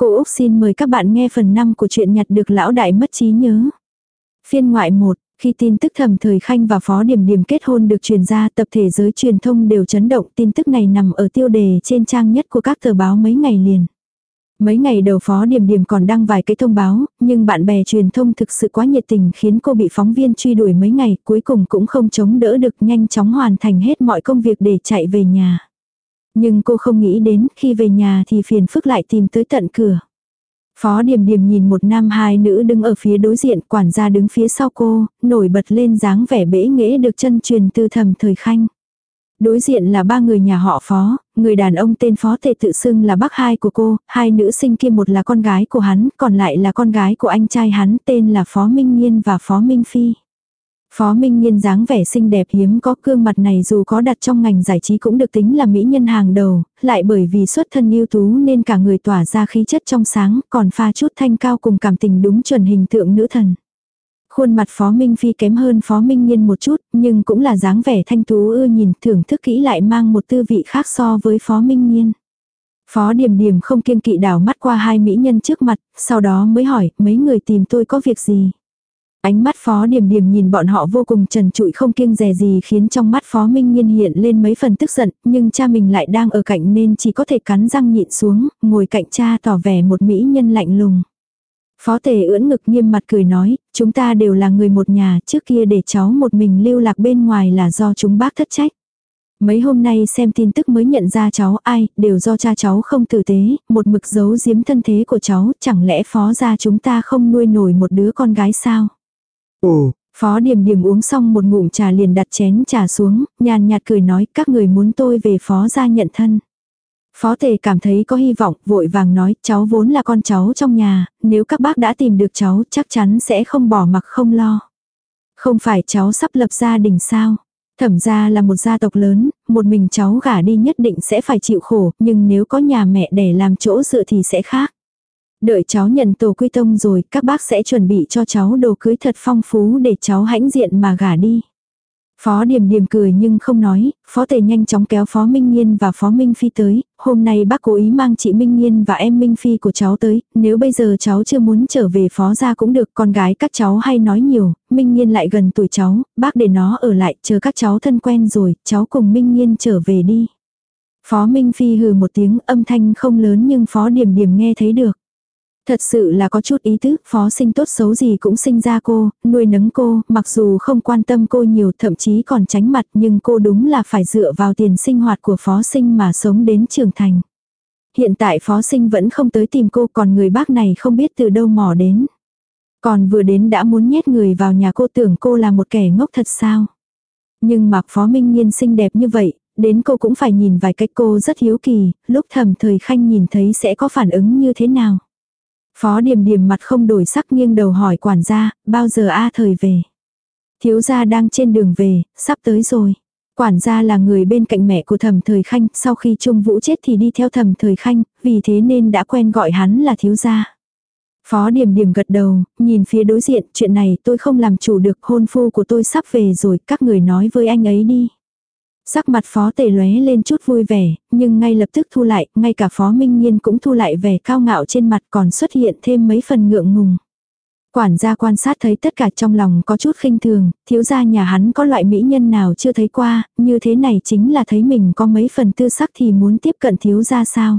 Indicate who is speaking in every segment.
Speaker 1: Cô Úc xin mời các bạn nghe phần 5 của chuyện nhặt được lão đại mất trí nhớ. Phiên ngoại 1, khi tin tức thầm thời khanh và phó điểm điểm kết hôn được truyền ra tập thể giới truyền thông đều chấn động tin tức này nằm ở tiêu đề trên trang nhất của các tờ báo mấy ngày liền. Mấy ngày đầu phó điểm điểm còn đăng vài cái thông báo, nhưng bạn bè truyền thông thực sự quá nhiệt tình khiến cô bị phóng viên truy đuổi mấy ngày cuối cùng cũng không chống đỡ được nhanh chóng hoàn thành hết mọi công việc để chạy về nhà. Nhưng cô không nghĩ đến khi về nhà thì phiền phức lại tìm tới tận cửa. Phó Điềm Điềm nhìn một nam hai nữ đứng ở phía đối diện, quản gia đứng phía sau cô, nổi bật lên dáng vẻ bể nghễ được chân truyền từ thầm thời khanh. Đối diện là ba người nhà họ phó, người đàn ông tên phó tề tự xưng là bác hai của cô, hai nữ sinh kia một là con gái của hắn, còn lại là con gái của anh trai hắn tên là phó Minh Nhiên và phó Minh Phi. Phó Minh Nhiên dáng vẻ xinh đẹp hiếm có gương mặt này dù có đặt trong ngành giải trí cũng được tính là mỹ nhân hàng đầu, lại bởi vì xuất thân ưu tú nên cả người tỏa ra khí chất trong sáng, còn pha chút thanh cao cùng cảm tình đúng chuẩn hình tượng nữ thần. Khuôn mặt Phó Minh Phi kém hơn Phó Minh Nhiên một chút, nhưng cũng là dáng vẻ thanh tú ưa nhìn thưởng thức kỹ lại mang một tư vị khác so với Phó Minh Nhiên. Phó Điềm Điềm không kiêng kỵ đảo mắt qua hai mỹ nhân trước mặt, sau đó mới hỏi mấy người tìm tôi có việc gì. Ánh mắt Phó Điềm Điềm nhìn bọn họ vô cùng trần trụi không kiêng dè gì khiến trong mắt Phó Minh Nhiên hiện lên mấy phần tức giận, nhưng cha mình lại đang ở cạnh nên chỉ có thể cắn răng nhịn xuống, ngồi cạnh cha tỏ vẻ một mỹ nhân lạnh lùng. Phó tề ưỡn ngực nghiêm mặt cười nói, chúng ta đều là người một nhà, trước kia để cháu một mình lưu lạc bên ngoài là do chúng bác thất trách. Mấy hôm nay xem tin tức mới nhận ra cháu ai, đều do cha cháu không tử tế, một mực giấu giếm thân thế của cháu, chẳng lẽ phó gia chúng ta không nuôi nổi một đứa con gái sao?
Speaker 2: Ồ,
Speaker 1: Phó điểm điểm uống xong một ngụm trà liền đặt chén trà xuống, nhàn nhạt cười nói các người muốn tôi về phó gia nhận thân. Phó tề cảm thấy có hy vọng, vội vàng nói cháu vốn là con cháu trong nhà, nếu các bác đã tìm được cháu chắc chắn sẽ không bỏ mặc không lo. Không phải cháu sắp lập gia đình sao? Thẩm gia là một gia tộc lớn, một mình cháu gả đi nhất định sẽ phải chịu khổ, nhưng nếu có nhà mẹ để làm chỗ dựa thì sẽ khác. Đợi cháu nhận tổ quy tông rồi, các bác sẽ chuẩn bị cho cháu đồ cưới thật phong phú để cháu hãnh diện mà gả đi. Phó Điềm Điềm cười nhưng không nói, Phó Tề nhanh chóng kéo Phó Minh Nhiên và Phó Minh Phi tới, hôm nay bác cố ý mang chị Minh Nhiên và em Minh Phi của cháu tới, nếu bây giờ cháu chưa muốn trở về Phó gia cũng được, con gái các cháu hay nói nhiều, Minh Nhiên lại gần tuổi cháu, bác để nó ở lại, chờ các cháu thân quen rồi, cháu cùng Minh Nhiên trở về đi. Phó Minh Phi hừ một tiếng âm thanh không lớn nhưng Phó Điềm Điềm nghe thấy được. Thật sự là có chút ý tứ, phó sinh tốt xấu gì cũng sinh ra cô, nuôi nấng cô, mặc dù không quan tâm cô nhiều thậm chí còn tránh mặt nhưng cô đúng là phải dựa vào tiền sinh hoạt của phó sinh mà sống đến trưởng thành. Hiện tại phó sinh vẫn không tới tìm cô còn người bác này không biết từ đâu mò đến. Còn vừa đến đã muốn nhét người vào nhà cô tưởng cô là một kẻ ngốc thật sao. Nhưng mặc phó minh nhiên xinh đẹp như vậy, đến cô cũng phải nhìn vài cách cô rất hiếu kỳ, lúc thầm thời khanh nhìn thấy sẽ có phản ứng như thế nào. Phó điềm điềm mặt không đổi sắc nghiêng đầu hỏi quản gia, bao giờ A thời về. Thiếu gia đang trên đường về, sắp tới rồi. Quản gia là người bên cạnh mẹ của thầm thời khanh, sau khi Trung Vũ chết thì đi theo thầm thời khanh, vì thế nên đã quen gọi hắn là thiếu gia. Phó điểm điểm gật đầu, nhìn phía đối diện, chuyện này tôi không làm chủ được, hôn phu của tôi sắp về rồi, các người nói với anh ấy đi. Sắc mặt phó tề lóe lên chút vui vẻ, nhưng ngay lập tức thu lại, ngay cả phó minh nhiên cũng thu lại vẻ cao ngạo trên mặt còn xuất hiện thêm mấy phần ngượng ngùng. Quản gia quan sát thấy tất cả trong lòng có chút khinh thường, thiếu gia nhà hắn có loại mỹ nhân nào chưa thấy qua, như thế này chính là thấy mình có mấy phần tư sắc thì muốn tiếp cận thiếu gia sao.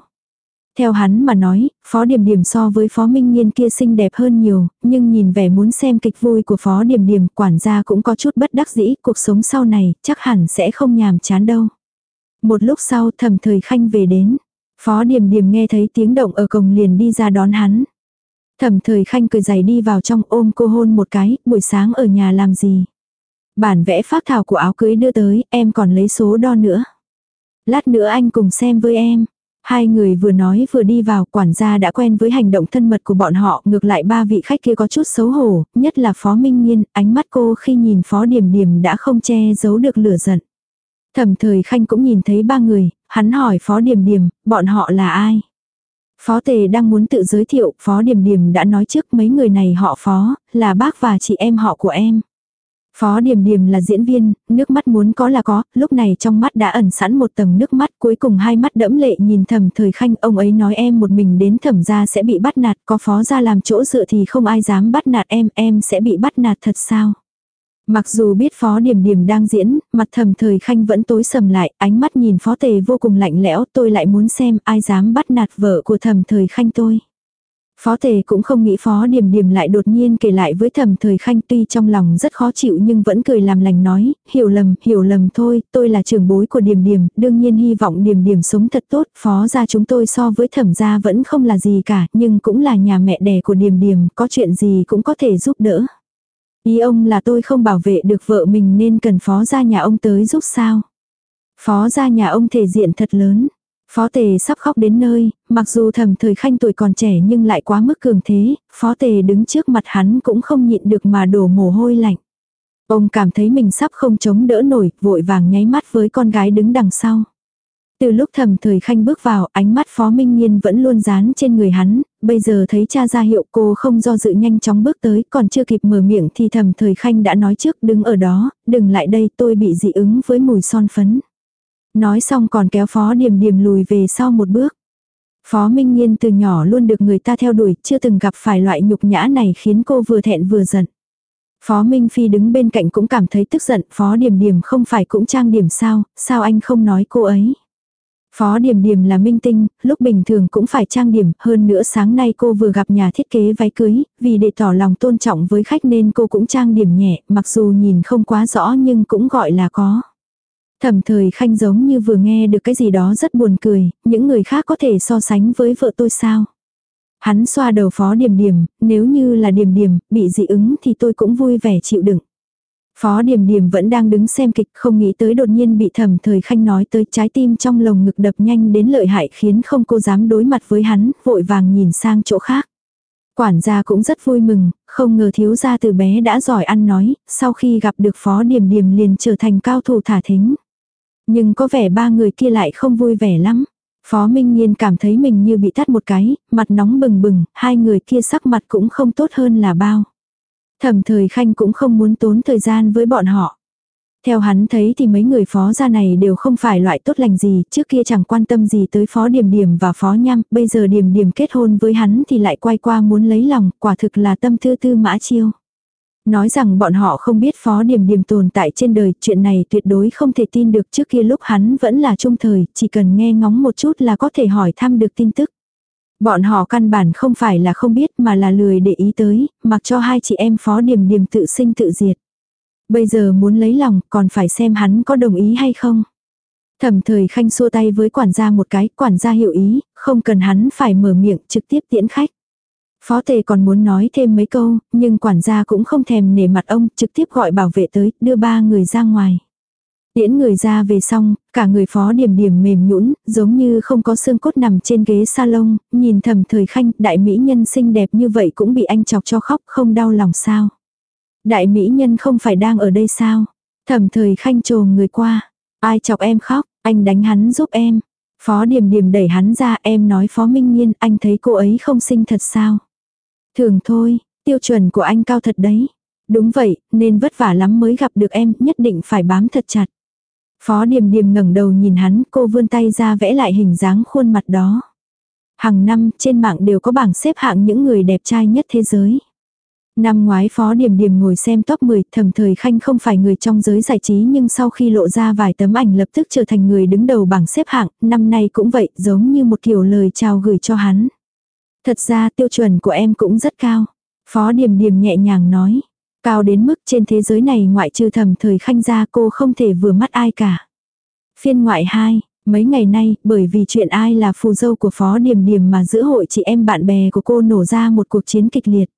Speaker 1: Theo hắn mà nói, Phó Điểm Điểm so với Phó Minh Nhiên kia xinh đẹp hơn nhiều, nhưng nhìn vẻ muốn xem kịch vui của Phó Điểm Điểm, quản gia cũng có chút bất đắc dĩ, cuộc sống sau này chắc hẳn sẽ không nhàm chán đâu. Một lúc sau thầm thời khanh về đến, Phó Điểm Điểm nghe thấy tiếng động ở cổng liền đi ra đón hắn. Thẩm thời khanh cười giày đi vào trong ôm cô hôn một cái, buổi sáng ở nhà làm gì. Bản vẽ phác thảo của áo cưới đưa tới, em còn lấy số đo nữa. Lát nữa anh cùng xem với em. Hai người vừa nói vừa đi vào, quản gia đã quen với hành động thân mật của bọn họ, ngược lại ba vị khách kia có chút xấu hổ, nhất là Phó Minh Nhiên, ánh mắt cô khi nhìn Phó Điểm Điểm đã không che giấu được lửa giận. Thẩm thời khanh cũng nhìn thấy ba người, hắn hỏi Phó Điểm Điểm, bọn họ là ai? Phó Tề đang muốn tự giới thiệu, Phó Điểm Điểm đã nói trước mấy người này họ Phó, là bác và chị em họ của em. Phó Điềm Điềm là diễn viên, nước mắt muốn có là có, lúc này trong mắt đã ẩn sẵn một tầng nước mắt, cuối cùng hai mắt đẫm lệ nhìn thầm thời khanh, ông ấy nói em một mình đến thẩm gia sẽ bị bắt nạt, có phó gia làm chỗ dựa thì không ai dám bắt nạt em, em sẽ bị bắt nạt thật sao? Mặc dù biết phó điểm điểm đang diễn, mặt thầm thời khanh vẫn tối sầm lại, ánh mắt nhìn phó tề vô cùng lạnh lẽo, tôi lại muốn xem ai dám bắt nạt vợ của thầm thời khanh tôi. Phó tề cũng không nghĩ phó điểm điểm lại đột nhiên kể lại với thầm thời khanh tuy trong lòng rất khó chịu nhưng vẫn cười làm lành nói, hiểu lầm, hiểu lầm thôi, tôi là trưởng bối của điểm điểm, đương nhiên hy vọng điểm điểm sống thật tốt, phó gia chúng tôi so với thẩm gia vẫn không là gì cả, nhưng cũng là nhà mẹ đẻ của điểm điểm, có chuyện gì cũng có thể giúp đỡ. Ý ông là tôi không bảo vệ được vợ mình nên cần phó gia nhà ông tới giúp sao. Phó gia nhà ông thể diện thật lớn. Phó tề sắp khóc đến nơi, mặc dù thầm thời khanh tuổi còn trẻ nhưng lại quá mức cường thế, phó tề đứng trước mặt hắn cũng không nhịn được mà đổ mồ hôi lạnh. Ông cảm thấy mình sắp không chống đỡ nổi, vội vàng nháy mắt với con gái đứng đằng sau. Từ lúc thầm thời khanh bước vào, ánh mắt Phó Minh Nhiên vẫn luôn dán trên người hắn, bây giờ thấy cha ra hiệu cô không do dự nhanh chóng bước tới, còn chưa kịp mở miệng thì thầm thời khanh đã nói trước đứng ở đó, đừng lại đây tôi bị dị ứng với mùi son phấn. Nói xong còn kéo Phó điểm điểm lùi về sau một bước. Phó Minh Nhiên từ nhỏ luôn được người ta theo đuổi, chưa từng gặp phải loại nhục nhã này khiến cô vừa thẹn vừa giận. Phó Minh Phi đứng bên cạnh cũng cảm thấy tức giận, Phó điểm điểm không phải cũng trang điểm sao, sao anh không nói cô ấy. Phó điểm điểm là minh tinh, lúc bình thường cũng phải trang điểm, hơn nữa sáng nay cô vừa gặp nhà thiết kế váy cưới, vì để tỏ lòng tôn trọng với khách nên cô cũng trang điểm nhẹ, mặc dù nhìn không quá rõ nhưng cũng gọi là có. Thẩm thời khanh giống như vừa nghe được cái gì đó rất buồn cười, những người khác có thể so sánh với vợ tôi sao? Hắn xoa đầu phó điểm điểm, nếu như là điểm điểm, bị dị ứng thì tôi cũng vui vẻ chịu đựng. Phó Điềm Điềm vẫn đang đứng xem kịch không nghĩ tới đột nhiên bị thẩm thời khanh nói tới trái tim trong lồng ngực đập nhanh đến lợi hại khiến không cô dám đối mặt với hắn, vội vàng nhìn sang chỗ khác. Quản gia cũng rất vui mừng, không ngờ thiếu gia từ bé đã giỏi ăn nói, sau khi gặp được Phó Điềm Điềm liền trở thành cao thủ thả thính. Nhưng có vẻ ba người kia lại không vui vẻ lắm. Phó Minh Nhiên cảm thấy mình như bị thắt một cái, mặt nóng bừng bừng, hai người kia sắc mặt cũng không tốt hơn là bao. Thẩm thời khanh cũng không muốn tốn thời gian với bọn họ. Theo hắn thấy thì mấy người phó gia này đều không phải loại tốt lành gì, trước kia chẳng quan tâm gì tới phó điểm điểm và phó nhăm, bây giờ điểm điểm kết hôn với hắn thì lại quay qua muốn lấy lòng, quả thực là tâm tư tư mã chiêu. Nói rằng bọn họ không biết phó điểm điểm tồn tại trên đời, chuyện này tuyệt đối không thể tin được trước kia lúc hắn vẫn là trung thời, chỉ cần nghe ngóng một chút là có thể hỏi thăm được tin tức. Bọn họ căn bản không phải là không biết mà là lười để ý tới, mặc cho hai chị em phó điểm điểm tự sinh tự diệt. Bây giờ muốn lấy lòng còn phải xem hắn có đồng ý hay không. Thẩm thời khanh xua tay với quản gia một cái, quản gia hiểu ý, không cần hắn phải mở miệng trực tiếp tiễn khách. Phó tề còn muốn nói thêm mấy câu, nhưng quản gia cũng không thèm nể mặt ông, trực tiếp gọi bảo vệ tới, đưa ba người ra ngoài. Tiễn người ra về xong, cả người phó điểm điểm mềm nhũn giống như không có xương cốt nằm trên ghế salon, nhìn thầm thời khanh, đại mỹ nhân xinh đẹp như vậy cũng bị anh chọc cho khóc không đau lòng sao. Đại mỹ nhân không phải đang ở đây sao? Thầm thời khanh trồm người qua. Ai chọc em khóc, anh đánh hắn giúp em. Phó điểm điểm đẩy hắn ra em nói phó minh nhiên anh thấy cô ấy không xinh thật sao. Thường thôi, tiêu chuẩn của anh cao thật đấy. Đúng vậy, nên vất vả lắm mới gặp được em, nhất định phải bám thật chặt. Phó Điềm Điềm ngẩng đầu nhìn hắn, cô vươn tay ra vẽ lại hình dáng khuôn mặt đó. Hàng năm, trên mạng đều có bảng xếp hạng những người đẹp trai nhất thế giới. Năm ngoái Phó Điềm Điềm ngồi xem top 10, thầm thời khanh không phải người trong giới giải trí nhưng sau khi lộ ra vài tấm ảnh lập tức trở thành người đứng đầu bảng xếp hạng, năm nay cũng vậy, giống như một kiểu lời chào gửi cho hắn. Thật ra tiêu chuẩn của em cũng rất cao. Phó Điềm Điềm nhẹ nhàng nói. Cao đến mức trên thế giới này ngoại trừ thầm thời khanh ra cô không thể vừa mắt ai cả. Phiên ngoại 2, mấy ngày nay bởi vì chuyện ai là phù dâu của Phó Điềm Điềm mà giữa hội chị em bạn bè của cô nổ ra một cuộc chiến kịch liệt.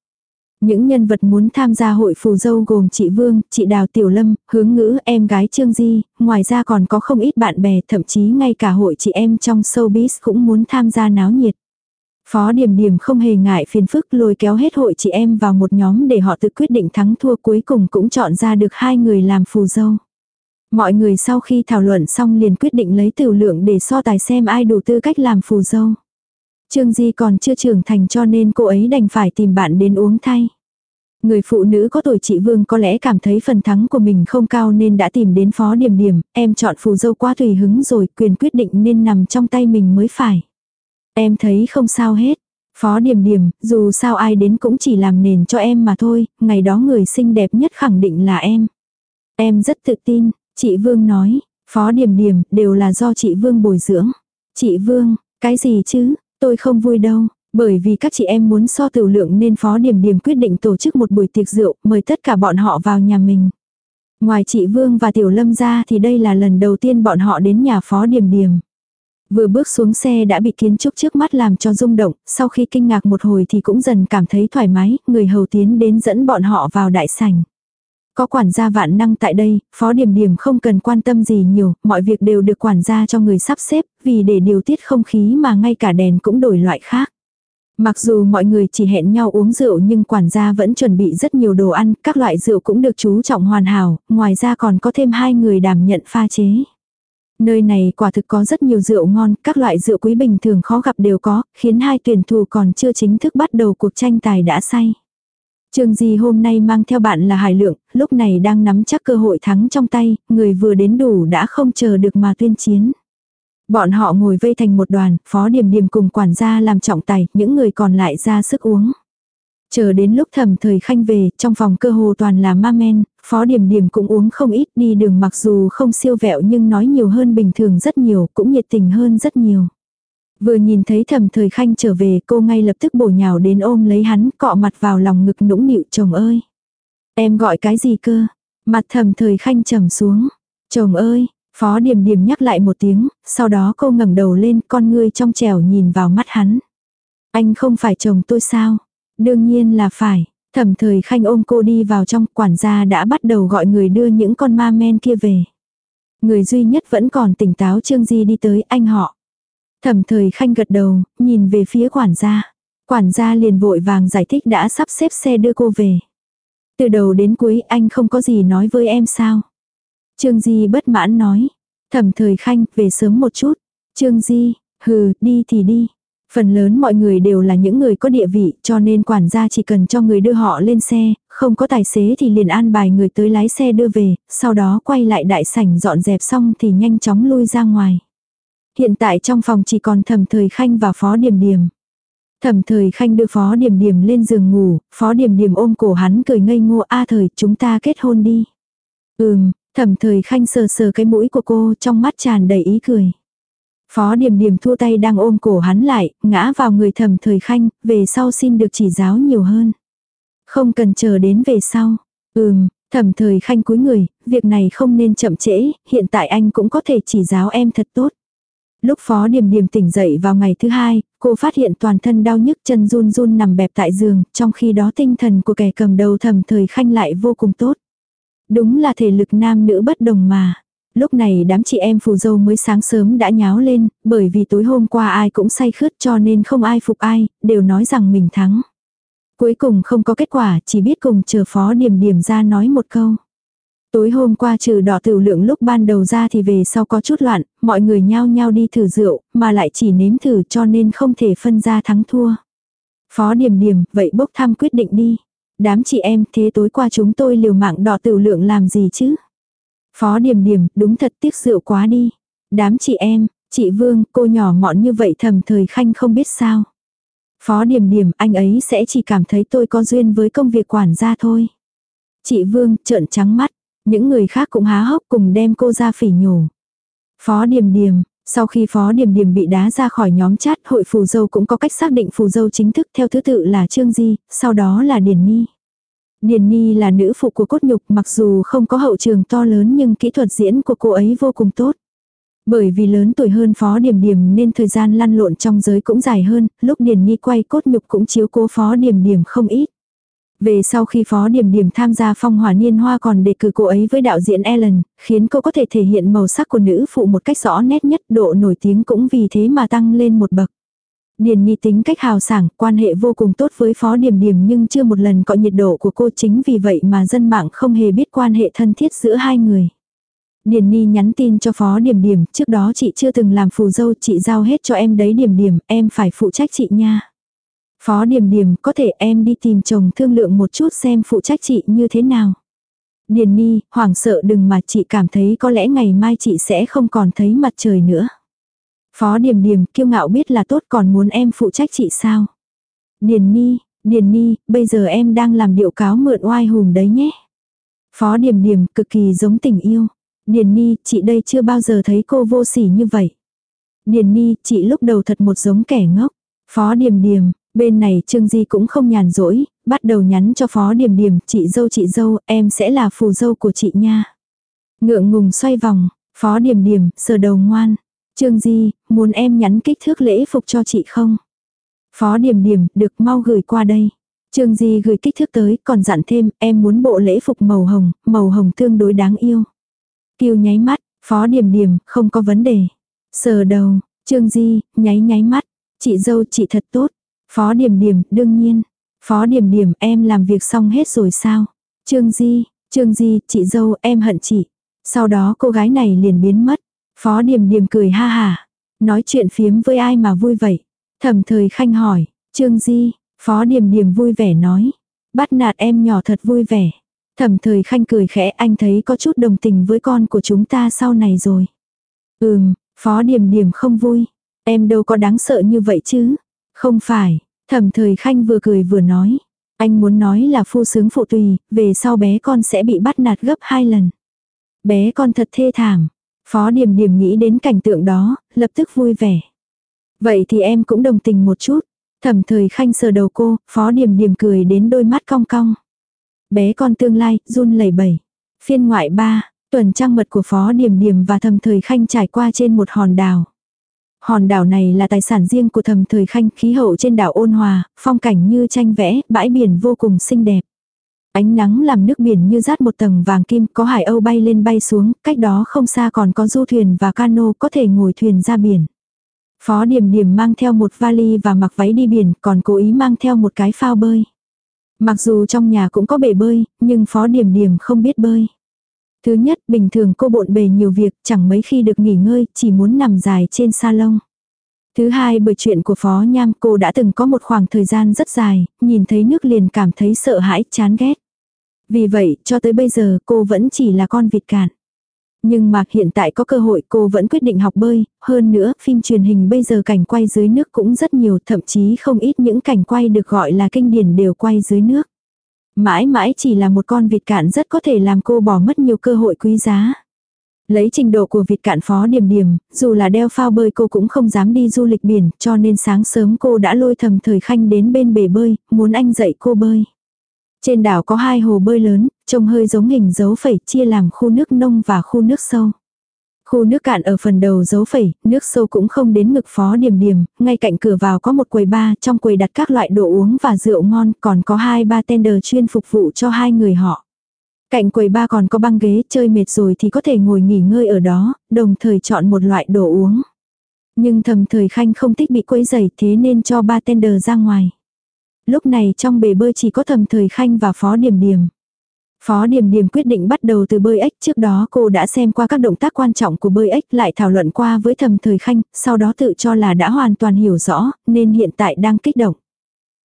Speaker 1: Những nhân vật muốn tham gia hội phù dâu gồm chị Vương, chị Đào Tiểu Lâm, hướng ngữ, em gái Trương Di, ngoài ra còn có không ít bạn bè, thậm chí ngay cả hội chị em trong showbiz cũng muốn tham gia náo nhiệt. Phó Điềm Điềm không hề ngại phiền phức lôi kéo hết hội chị em vào một nhóm để họ tự quyết định thắng thua cuối cùng cũng chọn ra được hai người làm phù dâu. Mọi người sau khi thảo luận xong liền quyết định lấy tiểu lượng để so tài xem ai đủ tư cách làm phù dâu. Trương Di còn chưa trưởng thành cho nên cô ấy đành phải tìm bạn đến uống thay. Người phụ nữ có tuổi chị Vương có lẽ cảm thấy phần thắng của mình không cao nên đã tìm đến phó điểm điểm, em chọn phù dâu quá tùy hứng rồi, quyền quyết định nên nằm trong tay mình mới phải. Em thấy không sao hết. Phó điểm điểm, dù sao ai đến cũng chỉ làm nền cho em mà thôi, ngày đó người xinh đẹp nhất khẳng định là em. Em rất tự tin, chị Vương nói, phó điểm điểm đều là do chị Vương bồi dưỡng. Chị Vương, cái gì chứ, tôi không vui đâu. Bởi vì các chị em muốn so tiểu lượng nên Phó Điểm Điểm quyết định tổ chức một buổi tiệc rượu, mời tất cả bọn họ vào nhà mình. Ngoài chị Vương và Tiểu Lâm ra thì đây là lần đầu tiên bọn họ đến nhà Phó Điểm Điểm. Vừa bước xuống xe đã bị kiến trúc trước mắt làm cho rung động, sau khi kinh ngạc một hồi thì cũng dần cảm thấy thoải mái, người hầu tiến đến dẫn bọn họ vào đại sảnh. Có quản gia vạn năng tại đây, phó điểm điểm không cần quan tâm gì nhiều, mọi việc đều được quản gia cho người sắp xếp, vì để điều tiết không khí mà ngay cả đèn cũng đổi loại khác. Mặc dù mọi người chỉ hẹn nhau uống rượu nhưng quản gia vẫn chuẩn bị rất nhiều đồ ăn, các loại rượu cũng được chú trọng hoàn hảo, ngoài ra còn có thêm hai người đảm nhận pha chế. Nơi này quả thực có rất nhiều rượu ngon, các loại rượu quý bình thường khó gặp đều có, khiến hai tuyển thủ còn chưa chính thức bắt đầu cuộc tranh tài đã say. Trường Di hôm nay mang theo bạn là Hải Lượng, lúc này đang nắm chắc cơ hội thắng trong tay, người vừa đến đủ đã không chờ được mà tuyên chiến. Bọn họ ngồi vây thành một đoàn, phó điểm điểm cùng quản gia làm trọng tài, những người còn lại ra sức uống. Chờ đến lúc thầm thời khanh về, trong phòng cơ hồ toàn là ma men, phó điểm điểm cũng uống không ít đi đường mặc dù không siêu vẹo nhưng nói nhiều hơn bình thường rất nhiều, cũng nhiệt tình hơn rất nhiều. Vừa nhìn thấy thầm thời khanh trở về cô ngay lập tức bổ nhào đến ôm lấy hắn, cọ mặt vào lòng ngực nũng nịu chồng ơi. Em gọi cái gì cơ? Mặt thầm thời khanh trầm xuống. Chồng ơi, Phó Điềm Điềm nhắc lại một tiếng, sau đó cô ngẩng đầu lên, con ngươi trong trẻo nhìn vào mắt hắn. Anh không phải chồng tôi sao? Đương nhiên là phải. Thẩm thời khanh ôm cô đi vào trong, quản gia đã bắt đầu gọi người đưa những con ma men kia về. Người duy nhất vẫn còn tỉnh táo Trương Di đi tới anh họ. Thẩm thời khanh gật đầu, nhìn về phía quản gia. Quản gia liền vội vàng giải thích đã sắp xếp xe đưa cô về. Từ đầu đến cuối anh không có gì nói với em sao? Trương Di bất mãn nói. Thẩm thời khanh, về sớm một chút. Trương Di, hừ, đi thì đi. Phần lớn mọi người đều là những người có địa vị cho nên quản gia chỉ cần cho người đưa họ lên xe, không có tài xế thì liền an bài người tới lái xe đưa về, sau đó quay lại đại sảnh dọn dẹp xong thì nhanh chóng lui ra ngoài. Hiện tại trong phòng chỉ còn thẩm thời khanh và phó điểm điểm. Thẩm thời khanh đưa phó điểm điểm lên giường ngủ, phó điểm điểm ôm cổ hắn cười ngây ngô a thời chúng ta kết hôn đi. Ừm, Thẩm thời khanh sờ sờ cái mũi của cô trong mắt tràn đầy ý cười. Phó điểm điểm thua tay đang ôm cổ hắn lại, ngã vào người thẩm thời khanh, về sau xin được chỉ giáo nhiều hơn. Không cần chờ đến về sau. Ừm, thẩm thời khanh cúi người, việc này không nên chậm trễ, hiện tại anh cũng có thể chỉ giáo em thật tốt. Lúc phó điểm điểm tỉnh dậy vào ngày thứ hai, cô phát hiện toàn thân đau nhức chân run run nằm bẹp tại giường, trong khi đó tinh thần của kẻ cầm đầu thẩm thời khanh lại vô cùng tốt. Đúng là thể lực nam nữ bất đồng mà. Lúc này đám chị em phù dâu mới sáng sớm đã nháo lên, bởi vì tối hôm qua ai cũng say khướt cho nên không ai phục ai, đều nói rằng mình thắng. Cuối cùng không có kết quả, chỉ biết cùng chờ phó điểm điểm ra nói một câu. Tối hôm qua trừ đỏ tử lượng lúc ban đầu ra thì về sau có chút loạn, mọi người nhao nhao đi thử rượu, mà lại chỉ nếm thử cho nên không thể phân ra thắng thua. Phó điểm điểm, vậy bốc thăm quyết định đi. Đám chị em thế tối qua chúng tôi liều mạng đỏ tử lượng làm gì chứ? Phó điểm điểm, đúng thật tiếc rượu quá đi. Đám chị em, chị Vương, cô nhỏ mọn như vậy thầm thời khanh không biết sao. Phó điểm điểm, anh ấy sẽ chỉ cảm thấy tôi có duyên với công việc quản gia thôi. Chị Vương, trợn trắng mắt. Những người khác cũng há hốc cùng đem cô ra phỉ nhổ. Phó điểm điểm, sau khi Phó Điềm Điềm bị đá ra khỏi nhóm chat, hội phù dâu cũng có cách xác định phù dâu chính thức theo thứ tự là Trương Di, sau đó là Điền Ni. Điền Ni là nữ phụ của cốt nhục mặc dù không có hậu trường to lớn nhưng kỹ thuật diễn của cô ấy vô cùng tốt. Bởi vì lớn tuổi hơn Phó Điểm Điểm nên thời gian lăn lộn trong giới cũng dài hơn, lúc Điền Ni quay cốt nhục cũng chiếu cố Phó Điểm Điểm không ít. Về sau khi Phó Điểm Điểm tham gia phong hỏa niên hoa còn đề cử cô ấy với đạo diễn Ellen, khiến cô có thể thể hiện màu sắc của nữ phụ một cách rõ nét nhất, độ nổi tiếng cũng vì thế mà tăng lên một bậc. Điền Nhi tính cách hào sảng, quan hệ vô cùng tốt với Phó Điềm Điềm nhưng chưa một lần có nhiệt độ của cô chính vì vậy mà dân mạng không hề biết quan hệ thân thiết giữa hai người. Điền Nhi nhắn tin cho Phó Điềm Điềm trước đó chị chưa từng làm phù dâu, chị giao hết cho em đấy Điềm Điềm em phải phụ trách chị nha. Phó Điềm Điềm có thể em đi tìm chồng thương lượng một chút xem phụ trách chị như thế nào. Điền Nhi hoảng sợ đừng mà chị cảm thấy có lẽ ngày mai chị sẽ không còn thấy mặt trời nữa. Phó Điềm Điềm kiêu ngạo biết là tốt còn muốn em phụ trách chị sao. Điền Ni, Điền Ni, bây giờ em đang làm điệu cáo mượn oai hùng đấy nhé. Phó Điềm Điềm cực kỳ giống tình yêu. Điền Ni, chị đây chưa bao giờ thấy cô vô sỉ như vậy. Điền Ni, chị lúc đầu thật một giống kẻ ngốc. Phó Điềm Điềm, bên này Trương Di cũng không nhàn rỗi, bắt đầu nhắn cho Phó Điềm Điềm, chị dâu chị dâu, em sẽ là phù dâu của chị nha. Ngượng ngùng xoay vòng, Phó Điềm Điềm, sờ đầu ngoan. Trương Di, muốn em nhắn kích thước lễ phục cho chị không? Phó Điềm Điềm, được mau gửi qua đây. Trương Di gửi kích thước tới, còn dặn thêm, em muốn bộ lễ phục màu hồng, màu hồng tương đối đáng yêu. Kiều nháy mắt, Phó Điềm Điềm, không có vấn đề. Sờ đầu, Trương Di, nháy nháy mắt. Chị dâu chị thật tốt. Phó Điềm Điềm, đương nhiên. Phó Điềm Điềm, em làm việc xong hết rồi sao? Trương Di, Trương Di, chị dâu, em hận chị. Sau đó cô gái này liền biến mất. Phó Điềm Điềm cười ha hà. Nói chuyện phiếm với ai mà vui vậy? Thẩm thời khanh hỏi. Trương Di, Phó Điềm Điềm vui vẻ nói. Bắt nạt em nhỏ thật vui vẻ. Thẩm thời khanh cười khẽ anh thấy có chút đồng tình với con của chúng ta sau này rồi. Ừm, Phó Điềm Điềm không vui. Em đâu có đáng sợ như vậy chứ. Không phải, thẩm thời khanh vừa cười vừa nói. Anh muốn nói là phu sướng phụ tùy, về sau bé con sẽ bị bắt nạt gấp hai lần. Bé con thật thê thảm. Phó Điềm Điềm nghĩ đến cảnh tượng đó, lập tức vui vẻ. Vậy thì em cũng đồng tình một chút. Thẩm thời khanh sờ đầu cô, Phó Điềm Điềm cười đến đôi mắt cong cong. Bé con tương lai, run lẩy bẩy. Phiên ngoại ba, tuần trăng mật của Phó Điềm Điềm và thầm thời khanh trải qua trên một hòn đảo. Hòn đảo này là tài sản riêng của thầm thời khanh, khí hậu trên đảo ôn hòa, phong cảnh như tranh vẽ, bãi biển vô cùng xinh đẹp. Ánh nắng làm nước biển như rát một tầng vàng kim, có hải âu bay lên bay xuống, cách đó không xa còn có du thuyền và cano có thể ngồi thuyền ra biển. Phó Điềm Điềm mang theo một vali và mặc váy đi biển, còn cố ý mang theo một cái phao bơi. Mặc dù trong nhà cũng có bể bơi, nhưng Phó Điềm Điềm không biết bơi. Thứ nhất, bình thường cô bộn bề nhiều việc, chẳng mấy khi được nghỉ ngơi, chỉ muốn nằm dài trên salon. Thứ hai bởi chuyện của Phó Nham cô đã từng có một khoảng thời gian rất dài, nhìn thấy nước liền cảm thấy sợ hãi, chán ghét. Vì vậy, cho tới bây giờ cô vẫn chỉ là con vịt cạn. Nhưng mà hiện tại có cơ hội cô vẫn quyết định học bơi, hơn nữa phim truyền hình bây giờ cảnh quay dưới nước cũng rất nhiều thậm chí không ít những cảnh quay được gọi là kinh điển đều quay dưới nước. Mãi mãi chỉ là một con vịt cạn rất có thể làm cô bỏ mất nhiều cơ hội quý giá. Lấy trình độ của vịt cạn phó điểm điểm, dù là đeo phao bơi cô cũng không dám đi du lịch biển, cho nên sáng sớm cô đã lôi thầm thời khanh đến bên bể bơi, muốn anh dạy cô bơi. Trên đảo có hai hồ bơi lớn, trông hơi giống hình dấu phẩy chia làm khu nước nông và khu nước sâu. Khu nước cạn ở phần đầu dấu phẩy, nước sâu cũng không đến ngực phó điểm điểm, ngay cạnh cửa vào có một quầy bar, trong quầy đặt các loại đồ uống và rượu ngon, còn có hai bartender chuyên phục vụ cho hai người họ. Cạnh quầy ba còn có băng ghế, chơi mệt rồi thì có thể ngồi nghỉ ngơi ở đó, đồng thời chọn một loại đồ uống. Nhưng thầm thời khanh không thích bị quấy rầy thế nên cho bartender ra ngoài. Lúc này trong bể bơi chỉ có thầm thời khanh và phó điểm điểm. Phó Điềm Điềm quyết định bắt đầu từ bơi ếch, trước đó cô đã xem qua các động tác quan trọng của bơi ếch lại thảo luận qua với thầm thời khanh, sau đó tự cho là đã hoàn toàn hiểu rõ, nên hiện tại đang kích động.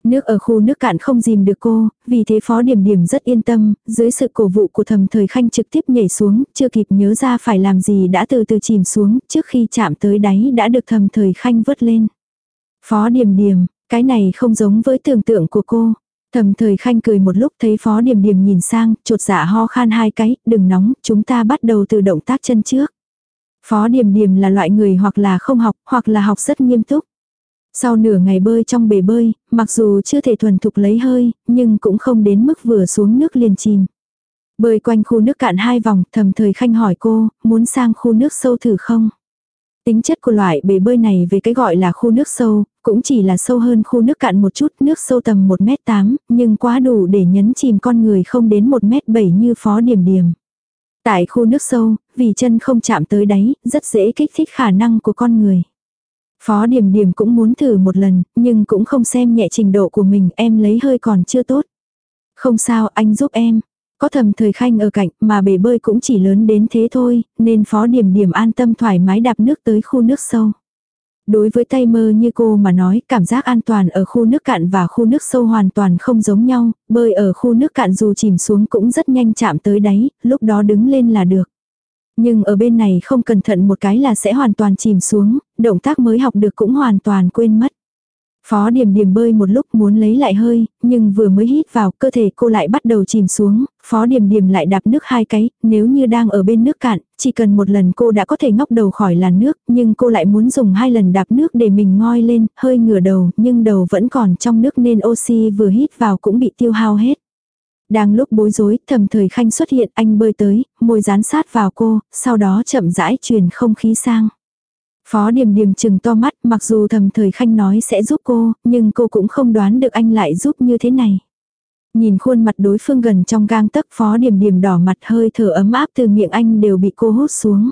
Speaker 1: Nước ở khu nước cạn không dìm được cô, vì thế Phó Điềm Điềm rất yên tâm, dưới sự cổ vụ của thầm thời khanh trực tiếp nhảy xuống, chưa kịp nhớ ra phải làm gì đã từ từ chìm xuống, trước khi chạm tới đáy đã được thầm thời khanh vớt lên. Phó Điềm Điềm, cái này không giống với tưởng tượng của cô. Thầm thời khanh cười một lúc thấy phó điểm điểm nhìn sang, trột dạ ho khan hai cái, đừng nóng, chúng ta bắt đầu từ động tác chân trước. Phó điểm điểm là loại người hoặc là không học, hoặc là học rất nghiêm túc. Sau nửa ngày bơi trong bể bơi, mặc dù chưa thể thuần thục lấy hơi, nhưng cũng không đến mức vừa xuống nước liền chìm. Bơi quanh khu nước cạn hai vòng, thầm thời khanh hỏi cô, muốn sang khu nước sâu thử không? Tính chất của loại bể bơi này về cái gọi là khu nước sâu, cũng chỉ là sâu hơn khu nước cạn một chút, nước sâu tầm 1m8, nhưng quá đủ để nhấn chìm con người không đến 1m7 như phó điểm điểm. Tại khu nước sâu, vì chân không chạm tới đáy, rất dễ kích thích khả năng của con người. Phó điểm điểm cũng muốn thử một lần, nhưng cũng không xem nhẹ trình độ của mình, em lấy hơi còn chưa tốt. Không sao, anh giúp em. Có thầm thời khanh ở cạnh mà bể bơi cũng chỉ lớn đến thế thôi, nên phó điểm điểm an tâm thoải mái đạp nước tới khu nước sâu. Đối với tay mơ như cô mà nói, cảm giác an toàn ở khu nước cạn và khu nước sâu hoàn toàn không giống nhau, bơi ở khu nước cạn dù chìm xuống cũng rất nhanh chạm tới đáy, lúc đó đứng lên là được. Nhưng ở bên này không cẩn thận một cái là sẽ hoàn toàn chìm xuống, động tác mới học được cũng hoàn toàn quên mất. Phó điểm điểm bơi một lúc muốn lấy lại hơi, nhưng vừa mới hít vào cơ thể cô lại bắt đầu chìm xuống, phó điểm điểm lại đạp nước hai cái, nếu như đang ở bên nước cạn, chỉ cần một lần cô đã có thể ngóc đầu khỏi làn nước, nhưng cô lại muốn dùng hai lần đạp nước để mình ngoi lên, hơi ngửa đầu, nhưng đầu vẫn còn trong nước nên oxy vừa hít vào cũng bị tiêu hao hết. Đang lúc bối rối, thầm thời khanh xuất hiện, anh bơi tới, môi dán sát vào cô, sau đó chậm rãi truyền không khí sang. Phó điểm điểm chừng to mắt, mặc dù thầm thời khanh nói sẽ giúp cô, nhưng cô cũng không đoán được anh lại giúp như thế này. Nhìn khuôn mặt đối phương gần trong gang tấc phó điểm điểm đỏ mặt hơi thở ấm áp từ miệng anh đều bị cô hút xuống.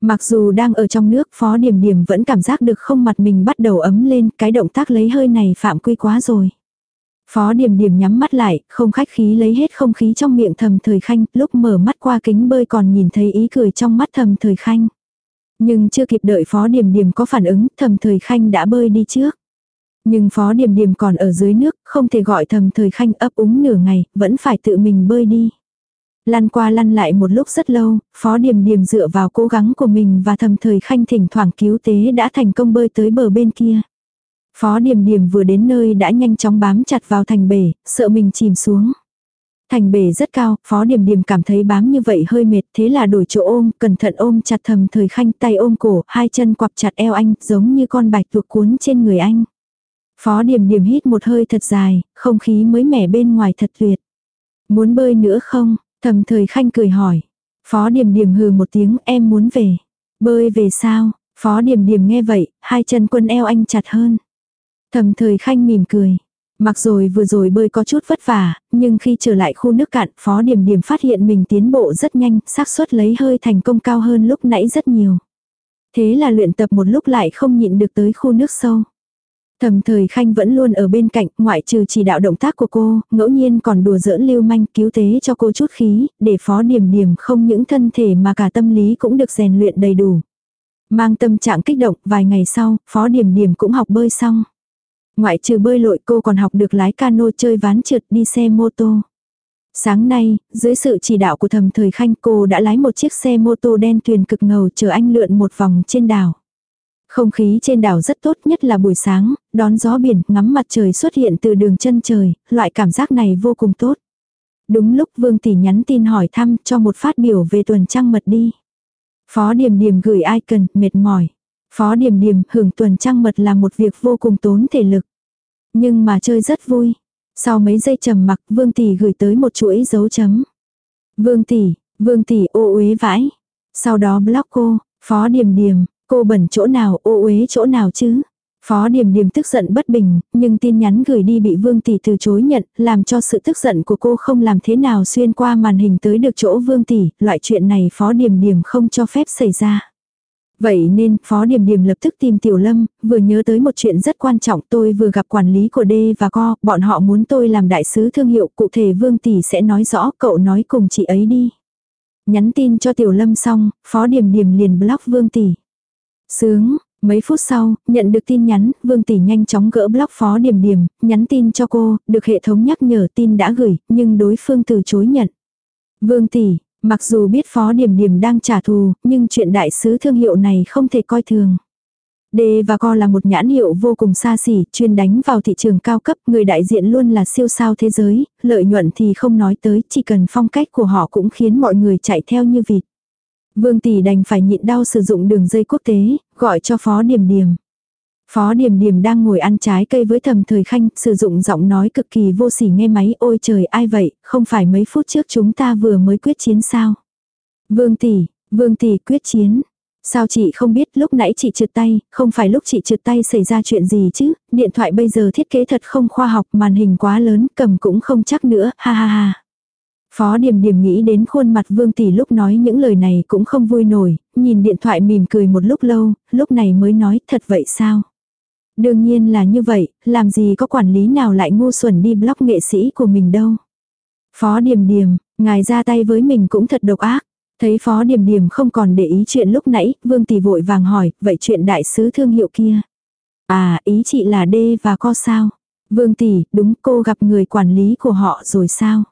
Speaker 1: Mặc dù đang ở trong nước phó điểm điểm vẫn cảm giác được không mặt mình bắt đầu ấm lên, cái động tác lấy hơi này phạm quy quá rồi. Phó điểm điểm nhắm mắt lại, không khách khí lấy hết không khí trong miệng thầm thời khanh, lúc mở mắt qua kính bơi còn nhìn thấy ý cười trong mắt thầm thời khanh. Nhưng chưa kịp đợi phó điểm điểm có phản ứng, thầm thời khanh đã bơi đi trước. Nhưng phó điểm điểm còn ở dưới nước, không thể gọi thầm thời khanh ấp úng nửa ngày, vẫn phải tự mình bơi đi. Lăn qua lăn lại một lúc rất lâu, phó điểm điểm dựa vào cố gắng của mình và thầm thời khanh thỉnh thoảng cứu tế đã thành công bơi tới bờ bên kia. Phó điềm điềm vừa đến nơi đã nhanh chóng bám chặt vào thành bể, sợ mình chìm xuống. Thành bể rất cao, phó điềm điềm cảm thấy bám như vậy hơi mệt, thế là đổi chỗ ôm, cẩn thận ôm chặt thầm thời khanh tay ôm cổ, hai chân quặp chặt eo anh, giống như con bạch tuộc cuốn trên người anh. Phó điềm điềm hít một hơi thật dài, không khí mới mẻ bên ngoài thật tuyệt. Muốn bơi nữa không? Thầm thời khanh cười hỏi. Phó điềm điềm hừ một tiếng em muốn về. Bơi về sao? Phó điềm điềm nghe vậy, hai chân quân eo anh chặt hơn. Thầm thời khanh mỉm cười. Mặc rồi vừa rồi bơi có chút vất vả, nhưng khi trở lại khu nước cạn, Phó Điểm Điểm phát hiện mình tiến bộ rất nhanh, xác suất lấy hơi thành công cao hơn lúc nãy rất nhiều. Thế là luyện tập một lúc lại không nhịn được tới khu nước sâu. Thầm thời khanh vẫn luôn ở bên cạnh, ngoại trừ chỉ đạo động tác của cô, ngẫu nhiên còn đùa giỡn lưu manh cứu tế cho cô chút khí, để phó điểm điểm không những thân thể mà cả tâm lý cũng được rèn luyện đầy đủ. Mang tâm trạng kích động, vài ngày sau, phó điểm điểm cũng học bơi xong. Ngoại trừ bơi lội cô còn học được lái cano chơi ván trượt đi xe mô tô. Sáng nay, dưới sự chỉ đạo của thầm thời khanh cô đã lái một chiếc xe mô tô đen tuyền cực ngầu chờ anh lượn một vòng trên đảo. Không khí trên đảo rất tốt nhất là buổi sáng, đón gió biển, ngắm mặt trời xuất hiện từ đường chân trời, loại cảm giác này vô cùng tốt. Đúng lúc Vương Tỷ nhắn tin hỏi thăm cho một phát biểu về tuần trăng mật đi. Phó Điềm Điềm gửi icon, mệt mỏi. Phó Điềm Điềm hưởng tuần trăng mật là một việc vô cùng tốn thể lực. Nhưng mà chơi rất vui. Sau mấy giây trầm mặc Vương Tỷ gửi tới một chuỗi dấu chấm. Vương Tỷ, Vương Tỷ ô uế vãi. Sau đó block cô, Phó Điềm Điềm, cô bẩn chỗ nào ô uế chỗ nào chứ. Phó Điềm Điềm tức giận bất bình, nhưng tin nhắn gửi đi bị Vương Tỷ từ chối nhận, làm cho sự tức giận của cô không làm thế nào xuyên qua màn hình tới được chỗ Vương Tỷ, loại chuyện này Phó Điềm Điềm không cho phép xảy ra. Vậy nên, Phó Điềm Điềm lập tức tìm Tiểu Lâm, vừa nhớ tới một chuyện rất quan trọng tôi vừa gặp quản lý của D và Co, bọn họ muốn tôi làm đại sứ thương hiệu, cụ thể Vương Tỷ sẽ nói rõ, cậu nói cùng chị ấy đi. Nhắn tin cho Tiểu Lâm xong, Phó Điềm Điềm liền block Vương Tỷ. Sướng, mấy phút sau, nhận được tin nhắn, Vương Tỷ nhanh chóng gỡ block Phó Điềm Điềm, nhắn tin cho cô, được hệ thống nhắc nhở tin đã gửi, nhưng đối phương từ chối nhận. Vương Tỷ, Mặc dù biết Phó Điểm Điểm đang trả thù, nhưng chuyện đại sứ thương hiệu này không thể coi thường. D và Co là một nhãn hiệu vô cùng xa xỉ, chuyên đánh vào thị trường cao cấp, người đại diện luôn là siêu sao thế giới, lợi nhuận thì không nói tới, chỉ cần phong cách của họ cũng khiến mọi người chạy theo như vịt. Vương Tỷ đành phải nhịn đau sử dụng đường dây quốc tế, gọi cho Phó Điểm Điểm. Phó Điềm Điềm đang ngồi ăn trái cây với thầm thời khanh, sử dụng giọng nói cực kỳ vô sỉ nghe máy ôi trời ai vậy, không phải mấy phút trước chúng ta vừa mới quyết chiến sao. Vương tỷ, vương tỷ quyết chiến. Sao chị không biết lúc nãy chị trượt tay, không phải lúc chị trượt tay xảy ra chuyện gì chứ, điện thoại bây giờ thiết kế thật không khoa học, màn hình quá lớn, cầm cũng không chắc nữa, ha ha ha. Phó Điềm Điềm nghĩ đến khuôn mặt Vương Tỷ lúc nói những lời này cũng không vui nổi, nhìn điện thoại mỉm cười một lúc lâu, lúc này mới nói thật vậy sao? Đương nhiên là như vậy, làm gì có quản lý nào lại ngu xuẩn đi block nghệ sĩ của mình đâu. Phó Điềm Điềm, ngài ra tay với mình cũng thật độc ác. Thấy Phó Điềm Điềm không còn để ý chuyện lúc nãy, Vương Tỷ vội vàng hỏi, vậy chuyện đại sứ thương hiệu kia. À, ý chị là D và co sao? Vương Tỷ, đúng cô gặp người quản lý của họ rồi sao?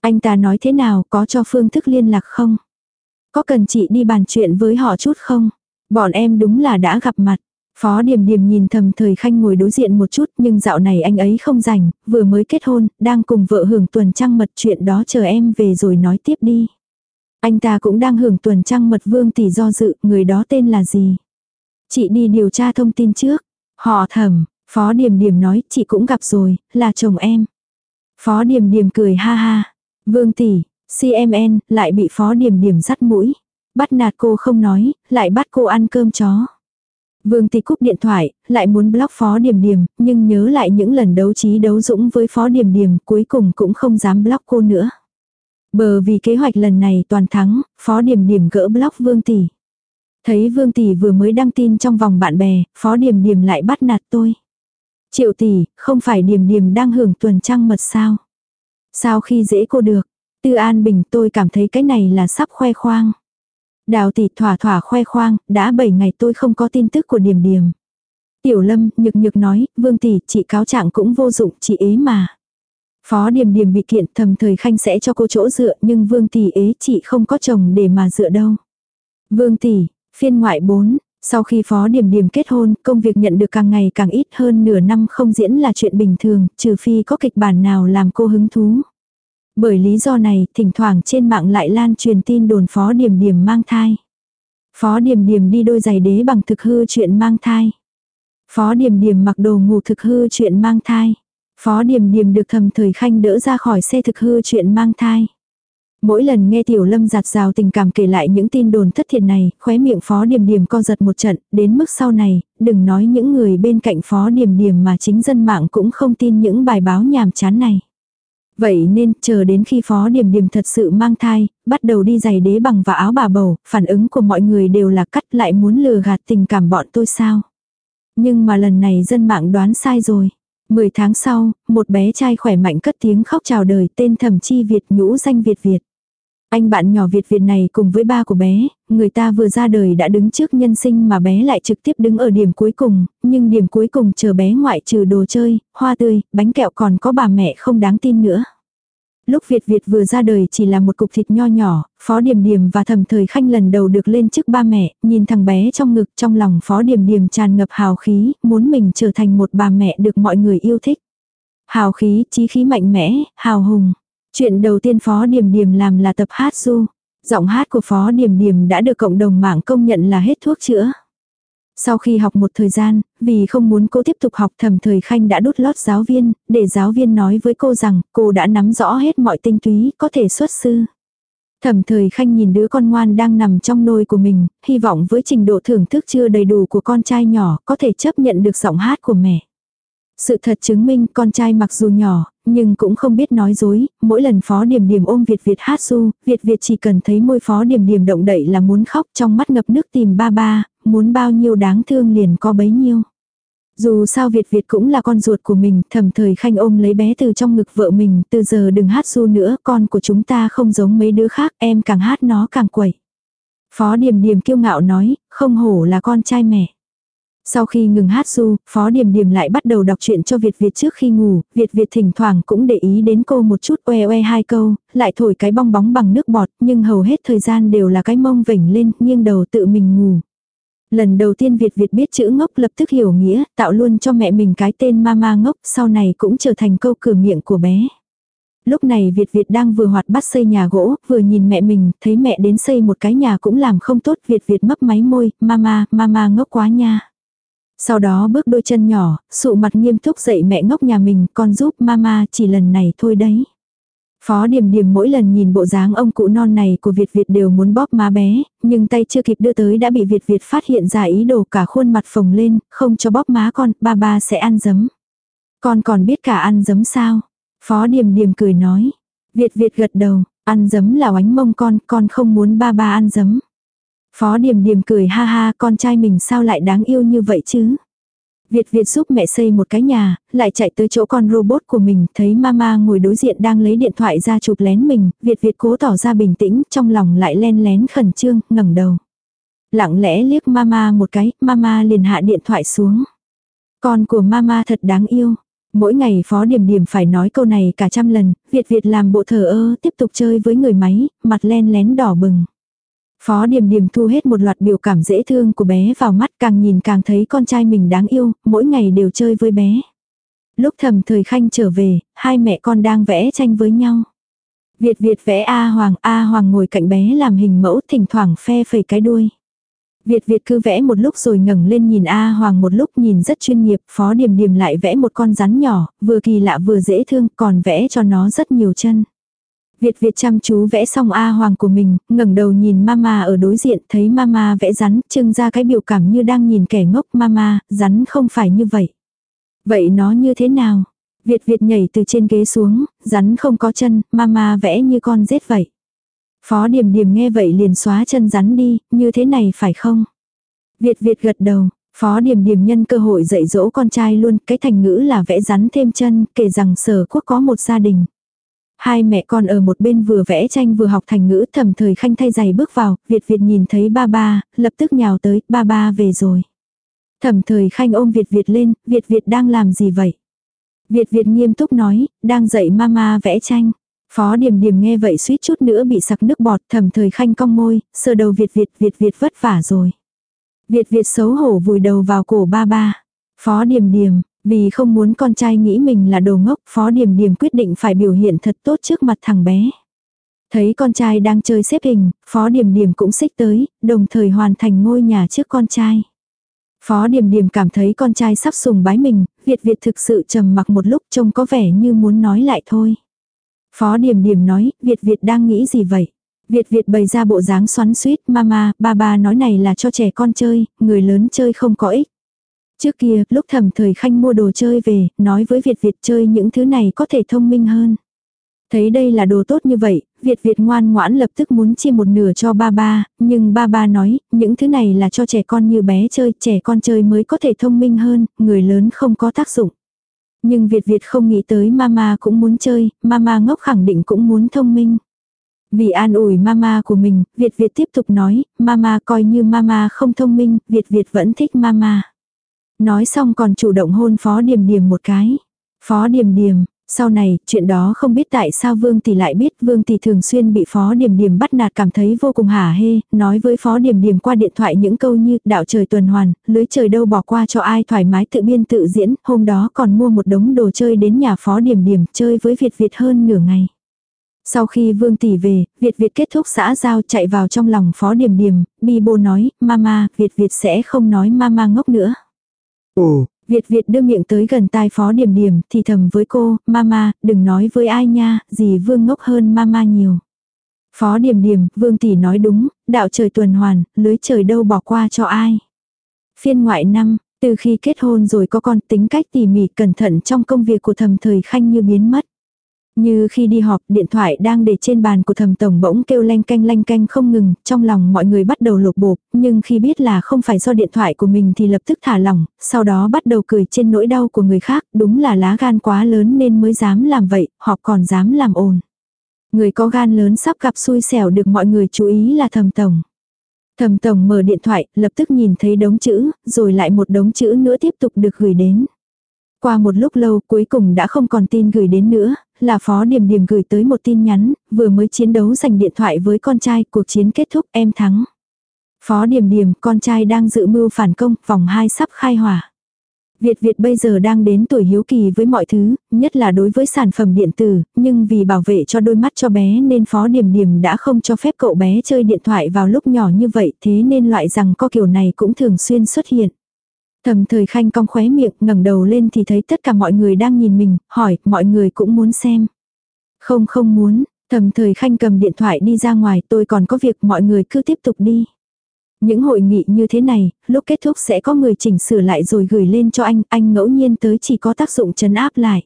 Speaker 1: Anh ta nói thế nào, có cho phương thức liên lạc không? Có cần chị đi bàn chuyện với họ chút không? Bọn em đúng là đã gặp mặt. Phó Điềm Điềm nhìn thầm thời khanh ngồi đối diện một chút nhưng dạo này anh ấy không rảnh, vừa mới kết hôn, đang cùng vợ hưởng tuần trăng mật chuyện đó chờ em về rồi nói tiếp đi. Anh ta cũng đang hưởng tuần trăng mật vương tỷ do dự, người đó tên là gì? Chị đi điều tra thông tin trước. Họ thầm, Phó Điềm Điềm nói chị cũng gặp rồi, là chồng em. Phó Điềm Điềm cười ha ha. Vương tỷ, CMN lại bị Phó Điềm Điềm dắt mũi. Bắt nạt cô không nói, lại bắt cô ăn cơm chó. Vương Tỷ cúp điện thoại, lại muốn block Phó Điềm Điềm, nhưng nhớ lại những lần đấu trí đấu dũng với Phó Điềm Điềm, cuối cùng cũng không dám block cô nữa. Bờ vì kế hoạch lần này toàn thắng, Phó Điềm Điềm gỡ block Vương Tỷ. Thấy Vương Tỷ vừa mới đăng tin trong vòng bạn bè, Phó Điềm Điềm lại bắt nạt tôi. Triệu Tỷ, không phải Điềm Điềm đang hưởng tuần trăng mật sao? Sao khi dễ cô được? Tư An Bình tôi cảm thấy cái này là sắp khoe khoang. Đào tỷ thỏa thỏa khoe khoang, đã 7 ngày tôi không có tin tức của Điềm Điềm. Tiểu Lâm nhực nhực nói, Vương tỷ, chị cáo trạng cũng vô dụng, chị ế mà. Phó Điềm Điềm bị kiện thầm thời khanh sẽ cho cô chỗ dựa, nhưng Vương tỷ ế chị không có chồng để mà dựa đâu. Vương tỷ, phiên ngoại 4, sau khi Phó Điềm Điềm kết hôn, công việc nhận được càng ngày càng ít hơn nửa năm không diễn là chuyện bình thường, trừ phi có kịch bản nào làm cô hứng thú. Bởi lý do này, thỉnh thoảng trên mạng lại lan truyền tin đồn Phó Điềm Điềm mang thai. Phó Điềm Điềm đi đôi giày đế bằng thực hư chuyện mang thai. Phó Điềm Điềm mặc đồ ngủ thực hư chuyện mang thai. Phó Điềm Điềm được thầm thời khanh đỡ ra khỏi xe thực hư chuyện mang thai. Mỗi lần nghe Tiểu Lâm giạt rào tình cảm kể lại những tin đồn thất thiệt này, khóe miệng Phó Điềm Điềm co giật một trận, đến mức sau này, đừng nói những người bên cạnh Phó Điềm Điềm mà chính dân mạng cũng không tin những bài báo nhàm chán này. Vậy nên, chờ đến khi Phó Điềm Điềm thật sự mang thai, bắt đầu đi giày đế bằng và áo bà bầu, phản ứng của mọi người đều là cắt lại muốn lừa gạt tình cảm bọn tôi sao. Nhưng mà lần này dân mạng đoán sai rồi. Mười tháng sau, một bé trai khỏe mạnh cất tiếng khóc chào đời tên thẩm chi Việt nhũ danh Việt Việt. Anh bạn nhỏ Việt Việt này cùng với ba của bé, người ta vừa ra đời đã đứng trước nhân sinh mà bé lại trực tiếp đứng ở điểm cuối cùng, nhưng điểm cuối cùng chờ bé ngoại trừ đồ chơi, hoa tươi, bánh kẹo còn có bà mẹ không đáng tin nữa. Lúc Việt Việt vừa ra đời chỉ là một cục thịt nho nhỏ, Phó Điềm Điềm và Thẩm Thời Khanh lần đầu được lên chức ba mẹ, nhìn thằng bé trong ngực trong lòng Phó Điềm Điềm tràn ngập hào khí, muốn mình trở thành một bà mẹ được mọi người yêu thích. Hào khí, chí khí mạnh mẽ, hào hùng. Chuyện đầu tiên Phó Điềm Điềm làm là tập hát du. Giọng hát của Phó Điềm Điềm đã được cộng đồng mạng công nhận là hết thuốc chữa. Sau khi học một thời gian, vì không muốn cô tiếp tục học thầm thời khanh đã đút lót giáo viên, để giáo viên nói với cô rằng cô đã nắm rõ hết mọi tinh túy có thể xuất sư. Thẩm thời khanh nhìn đứa con ngoan đang nằm trong nôi của mình, hy vọng với trình độ thưởng thức chưa đầy đủ của con trai nhỏ có thể chấp nhận được giọng hát của mẹ. Sự thật chứng minh con trai mặc dù nhỏ, nhưng cũng không biết nói dối, mỗi lần Phó Điềm Điềm ôm Việt Việt hát su, Việt Việt chỉ cần thấy môi Phó Điềm Điềm động đậy là muốn khóc trong mắt ngập nước tìm ba ba, muốn bao nhiêu đáng thương liền có bấy nhiêu. Dù sao Việt Việt cũng là con ruột của mình, thầm thời khanh ôm lấy bé từ trong ngực vợ mình, từ giờ đừng hát su nữa, con của chúng ta không giống mấy đứa khác, em càng hát nó càng quẩy. Phó Điềm Điềm kiêu ngạo nói, không hổ là con trai mẹ. Sau khi ngừng hát du, Phó Điềm Điềm lại bắt đầu đọc truyện cho Việt Việt trước khi ngủ, Việt Việt thỉnh thoảng cũng để ý đến cô một chút oe oe hai câu, lại thổi cái bong bóng bằng nước bọt, nhưng hầu hết thời gian đều là cái mông vểnh lên, nghiêng đầu tự mình ngủ. Lần đầu tiên Việt Việt biết chữ ngốc lập tức hiểu nghĩa, tạo luôn cho mẹ mình cái tên mama ngốc, sau này cũng trở thành câu cửa miệng của bé. Lúc này Việt Việt đang vừa hoạt bắt xây nhà gỗ, vừa nhìn mẹ mình, thấy mẹ đến xây một cái nhà cũng làm không tốt, Việt Việt mấp máy môi, mama, mama ngốc quá nha. Sau đó bước đôi chân nhỏ, sụ mặt nghiêm túc dậy mẹ ngốc nhà mình, con giúp mama chỉ lần này thôi đấy. Phó Điềm Điềm mỗi lần nhìn bộ dáng ông cụ non này của Việt Việt đều muốn bóp má bé, nhưng tay chưa kịp đưa tới đã bị Việt Việt phát hiện ra ý đồ cả khuôn mặt phồng lên, không cho bóp má con, ba ba sẽ ăn giấm. Con còn biết cả ăn giấm sao? Phó Điềm Điềm cười nói. Việt Việt gật đầu, ăn giấm là oánh mông con, con không muốn ba ba ăn giấm. Phó Điềm Điềm cười ha ha con trai mình sao lại đáng yêu như vậy chứ? Việt Việt giúp mẹ xây một cái nhà, lại chạy tới chỗ con robot của mình, thấy mama ngồi đối diện đang lấy điện thoại ra chụp lén mình, Việt Việt cố tỏ ra bình tĩnh, trong lòng lại len lén khẩn trương, ngẩng đầu. Lặng lẽ liếc mama một cái, mama liền hạ điện thoại xuống. Con của mama thật đáng yêu. Mỗi ngày Phó Điểm Điểm phải nói câu này cả trăm lần, Việt Việt làm bộ thờ ơ tiếp tục chơi với người máy, mặt len lén đỏ bừng. Phó Điềm Điềm thu hết một loạt biểu cảm dễ thương của bé vào mắt càng nhìn càng thấy con trai mình đáng yêu, mỗi ngày đều chơi với bé. Lúc thầm thời khanh trở về, hai mẹ con đang vẽ tranh với nhau. Việt Việt vẽ A Hoàng, A Hoàng ngồi cạnh bé làm hình mẫu thỉnh thoảng phe phẩy cái đuôi. Việt Việt cứ vẽ một lúc rồi ngẩng lên nhìn A Hoàng một lúc nhìn rất chuyên nghiệp, Phó Điềm Điềm lại vẽ một con rắn nhỏ, vừa kỳ lạ vừa dễ thương, còn vẽ cho nó rất nhiều chân. Việt Việt chăm chú vẽ xong A Hoàng của mình, ngẩng đầu nhìn mama ở đối diện, thấy mama vẽ rắn, trưng ra cái biểu cảm như đang nhìn kẻ ngốc mama, rắn không phải như vậy. Vậy nó như thế nào? Việt Việt nhảy từ trên ghế xuống, rắn không có chân, mama vẽ như con rết vậy. Phó Điềm Điềm nghe vậy liền xóa chân rắn đi, như thế này phải không? Việt Việt gật đầu, Phó Điềm Điềm nhân cơ hội dạy dỗ con trai luôn, cái thành ngữ là vẽ rắn thêm chân, kể rằng sở quốc có một gia đình. Hai mẹ con ở một bên vừa vẽ tranh vừa học thành ngữ thầm thời khanh thay giày bước vào, Việt Việt nhìn thấy ba ba, lập tức nhào tới, ba ba về rồi. Thầm thời khanh ôm Việt Việt lên, Việt Việt đang làm gì vậy? Việt Việt nghiêm túc nói, đang dạy mama vẽ tranh. Phó điểm điểm nghe vậy suýt chút nữa bị sặc nước bọt, thầm thời khanh cong môi, sờ đầu Việt Việt, Việt Việt vất vả rồi. Việt Việt xấu hổ vùi đầu vào cổ ba ba. Phó điểm điểm vì không muốn con trai nghĩ mình là đồ ngốc, Phó Điềm Điềm quyết định phải biểu hiện thật tốt trước mặt thằng bé. Thấy con trai đang chơi xếp hình, Phó Điềm Điềm cũng xích tới, đồng thời hoàn thành ngôi nhà trước con trai. Phó Điềm Điềm cảm thấy con trai sắp sùng bái mình, Việt Việt thực sự trầm mặc một lúc trông có vẻ như muốn nói lại thôi. Phó Điềm Điềm nói, Việt Việt đang nghĩ gì vậy? Việt Việt bày ra bộ dáng xoắn suýt, mama, ba ba nói này là cho trẻ con chơi, người lớn chơi không có ích. Trước kia, lúc thầm thời khanh mua đồ chơi về, nói với Việt Việt chơi những thứ này có thể thông minh hơn. Thấy đây là đồ tốt như vậy, Việt Việt ngoan ngoãn lập tức muốn chia một nửa cho ba ba, nhưng ba ba nói, những thứ này là cho trẻ con như bé chơi, trẻ con chơi mới có thể thông minh hơn, người lớn không có tác dụng. Nhưng Việt Việt không nghĩ tới mama cũng muốn chơi, mama ngốc khẳng định cũng muốn thông minh. Vì an ủi mama của mình, Việt Việt tiếp tục nói, mama coi như mama không thông minh, Việt Việt vẫn thích mama. Nói xong còn chủ động hôn Phó Điềm Điềm một cái. Phó Điềm Điềm, sau này, chuyện đó không biết tại sao Vương Tỷ lại biết Vương Tỷ thường xuyên bị Phó Điềm Điềm bắt nạt cảm thấy vô cùng hả hê, nói với Phó Điềm Điềm qua điện thoại những câu như đạo trời tuần hoàn, lưới trời đâu bỏ qua cho ai thoải mái tự biên tự diễn, hôm đó còn mua một đống đồ chơi đến nhà Phó Điềm Điềm chơi với Việt Việt hơn nửa ngày. Sau khi Vương Tỷ về, Việt Việt kết thúc xã giao chạy vào trong lòng Phó Điềm Điềm, Bi Bô nói, Mama, Việt Việt sẽ không nói Mama ngốc nữa.
Speaker 2: Ồ,
Speaker 1: Việt Việt đưa miệng tới gần tai phó điểm điểm thì thầm với cô, mama, đừng nói với ai nha, gì vương ngốc hơn mama nhiều. Phó điểm điểm, vương tỷ nói đúng, đạo trời tuần hoàn, lưới trời đâu bỏ qua cho ai. Phiên ngoại năm, từ khi kết hôn rồi có con tính cách tỉ mỉ cẩn thận trong công việc của thầm thời khanh như biến mất. Như khi đi họp, điện thoại đang để trên bàn của thầm tổng bỗng kêu lanh canh lanh canh không ngừng, trong lòng mọi người bắt đầu lột bột, nhưng khi biết là không phải do điện thoại của mình thì lập tức thả lỏng, sau đó bắt đầu cười trên nỗi đau của người khác, đúng là lá gan quá lớn nên mới dám làm vậy, họ còn dám làm ồn. Người có gan lớn sắp gặp xui xẻo được mọi người chú ý là thầm tổng. Thầm tổng mở điện thoại, lập tức nhìn thấy đống chữ, rồi lại một đống chữ nữa tiếp tục được gửi đến. Qua một lúc lâu cuối cùng đã không còn tin gửi đến nữa, là Phó điểm điểm gửi tới một tin nhắn, vừa mới chiến đấu giành điện thoại với con trai, cuộc chiến kết thúc em thắng. Phó điểm điểm con trai đang dự mưu phản công, vòng 2 sắp khai hỏa. Việt Việt bây giờ đang đến tuổi hiếu kỳ với mọi thứ, nhất là đối với sản phẩm điện tử, nhưng vì bảo vệ cho đôi mắt cho bé nên Phó Điềm Điềm đã không cho phép cậu bé chơi điện thoại vào lúc nhỏ như vậy, thế nên loại rằng có kiểu này cũng thường xuyên xuất hiện. Thầm thời khanh cong khóe miệng, ngẩng đầu lên thì thấy tất cả mọi người đang nhìn mình, hỏi, mọi người cũng muốn xem. Không không muốn, thầm thời khanh cầm điện thoại đi ra ngoài, tôi còn có việc mọi người cứ tiếp tục đi. Những hội nghị như thế này, lúc kết thúc sẽ có người chỉnh sửa lại rồi gửi lên cho anh, anh ngẫu nhiên tới chỉ có tác dụng chấn áp lại.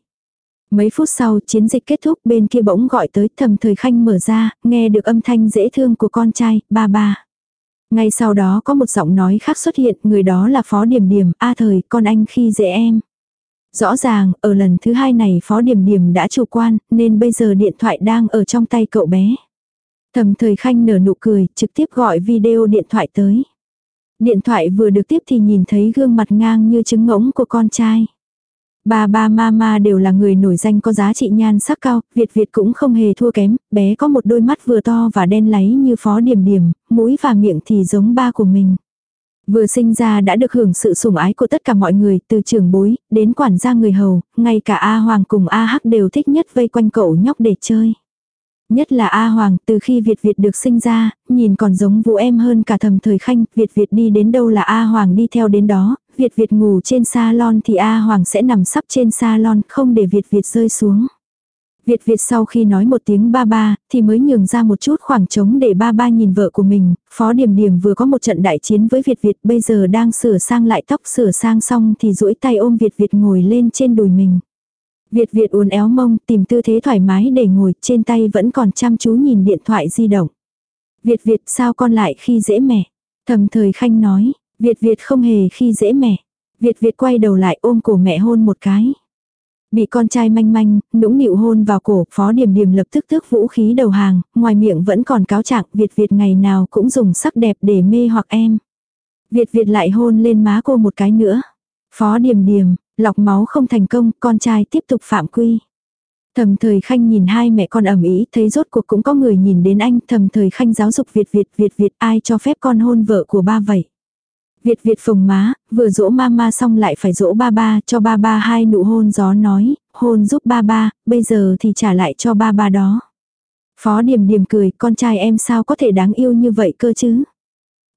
Speaker 1: Mấy phút sau chiến dịch kết thúc bên kia bỗng gọi tới thầm thời khanh mở ra, nghe được âm thanh dễ thương của con trai, ba ba. Ngay sau đó có một giọng nói khác xuất hiện, người đó là Phó Điểm Điểm, A thời, con anh khi dễ em. Rõ ràng, ở lần thứ hai này Phó Điểm Điểm đã chủ quan, nên bây giờ điện thoại đang ở trong tay cậu bé. Thầm thời khanh nở nụ cười, trực tiếp gọi video điện thoại tới. Điện thoại vừa được tiếp thì nhìn thấy gương mặt ngang như trứng ngỗng của con trai. Ba ba mama đều là người nổi danh có giá trị nhan sắc cao, Việt Việt cũng không hề thua kém, bé có một đôi mắt vừa to và đen láy như phó điểm điểm, mũi và miệng thì giống ba của mình. Vừa sinh ra đã được hưởng sự sủng ái của tất cả mọi người, từ trưởng bối, đến quản gia người hầu, ngay cả A Hoàng cùng A Hắc đều thích nhất vây quanh cậu nhóc để chơi. Nhất là A Hoàng, từ khi Việt Việt được sinh ra, nhìn còn giống vũ em hơn cả thầm thời khanh, Việt Việt đi đến đâu là A Hoàng đi theo đến đó, Việt Việt ngủ trên salon thì A Hoàng sẽ nằm sắp trên salon, không để Việt Việt rơi xuống. Việt Việt sau khi nói một tiếng ba ba, thì mới nhường ra một chút khoảng trống để ba ba nhìn vợ của mình, Phó Điểm Điểm vừa có một trận đại chiến với Việt Việt bây giờ đang sửa sang lại tóc sửa sang xong thì duỗi tay ôm Việt Việt ngồi lên trên đùi mình. Việt Việt uốn éo mông tìm tư thế thoải mái để ngồi trên tay vẫn còn chăm chú nhìn điện thoại di động. Việt Việt sao con lại khi dễ mẹ? Thầm thời khanh nói, Việt Việt không hề khi dễ mẹ. Việt Việt quay đầu lại ôm cổ mẹ hôn một cái. Bị con trai manh manh, nũng nịu hôn vào cổ, phó điểm điểm lập tức tước vũ khí đầu hàng, ngoài miệng vẫn còn cáo trạng Việt Việt ngày nào cũng dùng sắc đẹp để mê hoặc em. Việt Việt lại hôn lên má cô một cái nữa. Phó điểm điểm, lọc máu không thành công, con trai tiếp tục phạm quy. Thầm thời khanh nhìn hai mẹ con ẩm ý, thấy rốt cuộc cũng có người nhìn đến anh, thầm thời khanh giáo dục Việt Việt Việt Việt ai cho phép con hôn vợ của ba vậy. Việt Việt phồng má, vừa dỗ mama xong lại phải dỗ ba ba, cho ba ba hai nụ hôn gió nói, hôn giúp ba ba, bây giờ thì trả lại cho ba ba đó. Phó Điềm Điềm cười, con trai em sao có thể đáng yêu như vậy cơ chứ?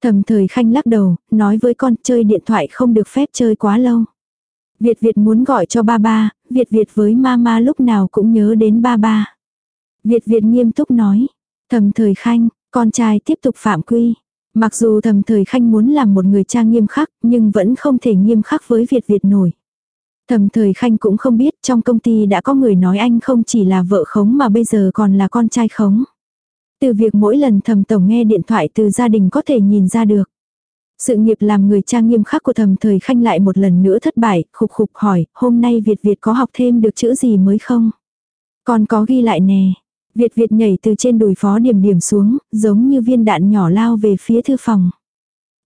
Speaker 1: Thầm thời khanh lắc đầu, nói với con chơi điện thoại không được phép chơi quá lâu. Việt Việt muốn gọi cho ba ba, Việt Việt với mama lúc nào cũng nhớ đến ba ba. Việt Việt nghiêm túc nói, thầm thời khanh, con trai tiếp tục phạm quy. Mặc dù thầm thời khanh muốn làm một người cha nghiêm khắc, nhưng vẫn không thể nghiêm khắc với Việt Việt nổi. Thầm thời khanh cũng không biết trong công ty đã có người nói anh không chỉ là vợ khống mà bây giờ còn là con trai khống. Từ việc mỗi lần thầm tổng nghe điện thoại từ gia đình có thể nhìn ra được. Sự nghiệp làm người cha nghiêm khắc của thầm thời khanh lại một lần nữa thất bại, khục khục hỏi, hôm nay Việt Việt có học thêm được chữ gì mới không? Còn có ghi lại nè, Việt Việt nhảy từ trên đùi phó điểm điểm xuống, giống như viên đạn nhỏ lao về phía thư phòng.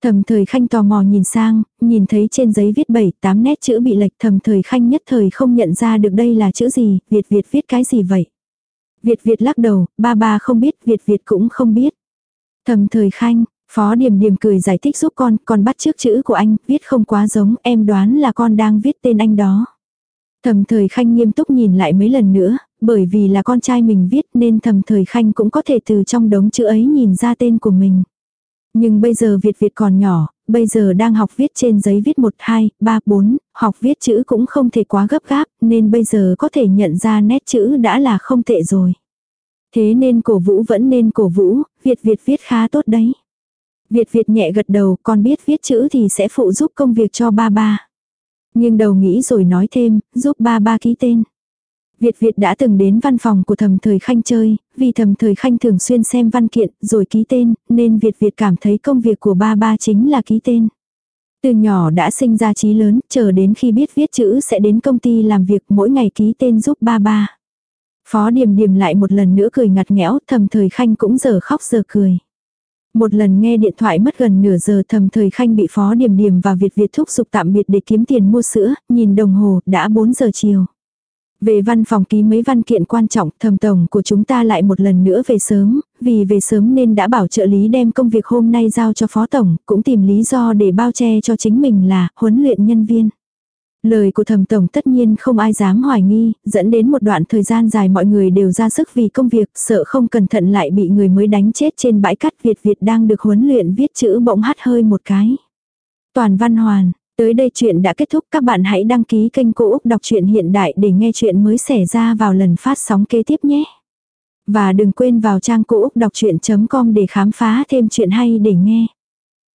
Speaker 1: Thầm thời khanh tò mò nhìn sang, nhìn thấy trên giấy viết 7, 8 nét chữ bị lệch thầm thời khanh nhất thời không nhận ra được đây là chữ gì, Việt Việt viết cái gì vậy. Việt Việt lắc đầu, ba ba không biết, Việt Việt cũng không biết. Thầm thời khanh, phó điểm điểm cười giải thích giúp con, con bắt trước chữ của anh, viết không quá giống, em đoán là con đang viết tên anh đó. Thầm thời khanh nghiêm túc nhìn lại mấy lần nữa, bởi vì là con trai mình viết nên thầm thời khanh cũng có thể từ trong đống chữ ấy nhìn ra tên của mình. Nhưng bây giờ Việt Việt còn nhỏ, bây giờ đang học viết trên giấy viết 1, 2, 3, 4, học viết chữ cũng không thể quá gấp gáp, nên bây giờ có thể nhận ra nét chữ đã là không tệ rồi. Thế nên cổ vũ vẫn nên cổ vũ, Việt Việt viết khá tốt đấy. Việt Việt nhẹ gật đầu, con biết viết chữ thì sẽ phụ giúp công việc cho ba ba. Nhưng đầu nghĩ rồi nói thêm, giúp ba ba ký tên. Việt Việt đã từng đến văn phòng của thầm thời khanh chơi, vì thầm thời khanh thường xuyên xem văn kiện rồi ký tên, nên Việt Việt cảm thấy công việc của ba ba chính là ký tên. Từ nhỏ đã sinh ra trí lớn, chờ đến khi biết viết chữ sẽ đến công ty làm việc mỗi ngày ký tên giúp ba ba. Phó Điềm Điềm lại một lần nữa cười ngặt nghẽo, thầm thời khanh cũng giờ khóc giờ cười. Một lần nghe điện thoại mất gần nửa giờ thầm thời khanh bị Phó điểm điểm và Việt Việt thúc giục tạm biệt để kiếm tiền mua sữa, nhìn đồng hồ, đã 4 giờ chiều. Về văn phòng ký mấy văn kiện quan trọng, thầm tổng của chúng ta lại một lần nữa về sớm, vì về sớm nên đã bảo trợ lý đem công việc hôm nay giao cho phó tổng, cũng tìm lý do để bao che cho chính mình là huấn luyện nhân viên. Lời của thầm tổng tất nhiên không ai dám hoài nghi, dẫn đến một đoạn thời gian dài mọi người đều ra sức vì công việc, sợ không cẩn thận lại bị người mới đánh chết trên bãi cắt Việt Việt đang được huấn luyện viết chữ bỗng hắt hơi một cái. Toàn văn hoàn, tới đây chuyện đã kết thúc các bạn hãy đăng ký kênh Cô Úc Đọc truyện Hiện Đại để nghe chuyện mới xảy ra vào lần phát sóng kế tiếp nhé. Và đừng quên vào trang cô úc đọc chuyện.com để khám phá thêm chuyện hay để nghe.